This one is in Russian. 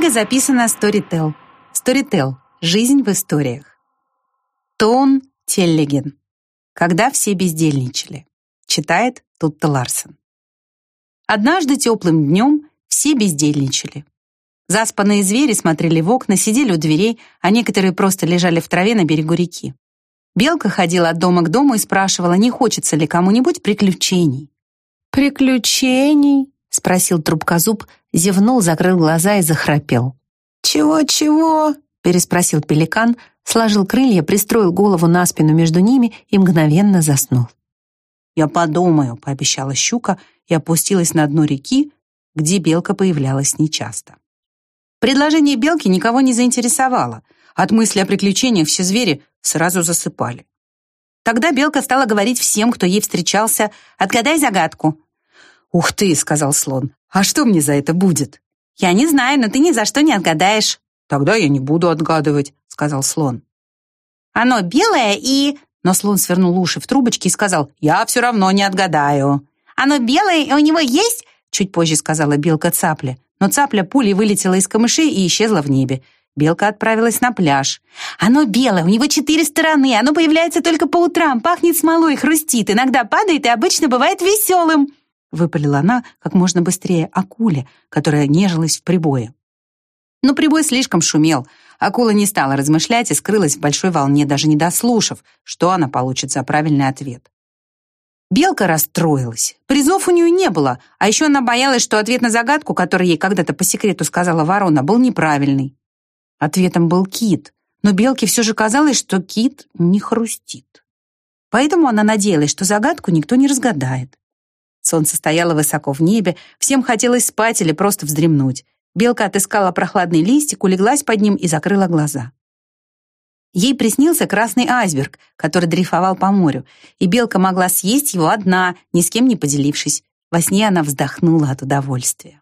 Книга записана Storytel. Storytel. Жизнь в историях. Тон Теллиген. Когда все бездельничали. Читает Тутта Ларсен. Однажды теплым днем все бездельничали. Заспанные звери смотрели в окна, сидели у дверей, а некоторые просто лежали в траве на берегу реки. Белка ходила от дома к дому и спрашивала, не хочется ли кому-нибудь приключений. «Приключений?» — спросил трубкозуб, зевнул, закрыл глаза и захрапел. «Чего-чего?» — переспросил пеликан, сложил крылья, пристроил голову на спину между ними и мгновенно заснул. «Я подумаю», — пообещала щука и опустилась на дно реки, где белка появлялась нечасто. Предложение белки никого не заинтересовало. От мысли о приключениях все звери сразу засыпали. Тогда белка стала говорить всем, кто ей встречался, «Отгадай загадку». «Ух ты», — сказал слон, «а что мне за это будет?» «Я не знаю, но ты ни за что не отгадаешь». «Тогда я не буду отгадывать», — сказал слон. «Оно белое и...» Но слон свернул уши в трубочки и сказал, «Я все равно не отгадаю». «Оно белое, и у него есть...» Чуть позже сказала белка цапля. Но цапля пулей вылетела из камышей и исчезла в небе. Белка отправилась на пляж. «Оно белое, у него четыре стороны, оно появляется только по утрам, пахнет смолой, хрустит, иногда падает и обычно бывает веселым!» Выпалила она как можно быстрее акуле, которая нежилась в прибое. Но прибой слишком шумел. Акула не стала размышлять и скрылась в большой волне, даже не дослушав, что она получит за правильный ответ. Белка расстроилась. Призов у нее не было, а еще она боялась, что ответ на загадку, который ей когда-то по секрету сказала ворона, был неправильный. Ответом был кит, но Белке все же казалось, что кит не хрустит. Поэтому она надеялась, что загадку никто не разгадает. Солнце стояло высоко в небе, всем хотелось спать или просто вздремнуть. Белка отыскала прохладный листик, улеглась под ним и закрыла глаза. Ей приснился красный айсберг, который дрейфовал по морю, и белка могла съесть его одна, ни с кем не поделившись. Во сне она вздохнула от удовольствия.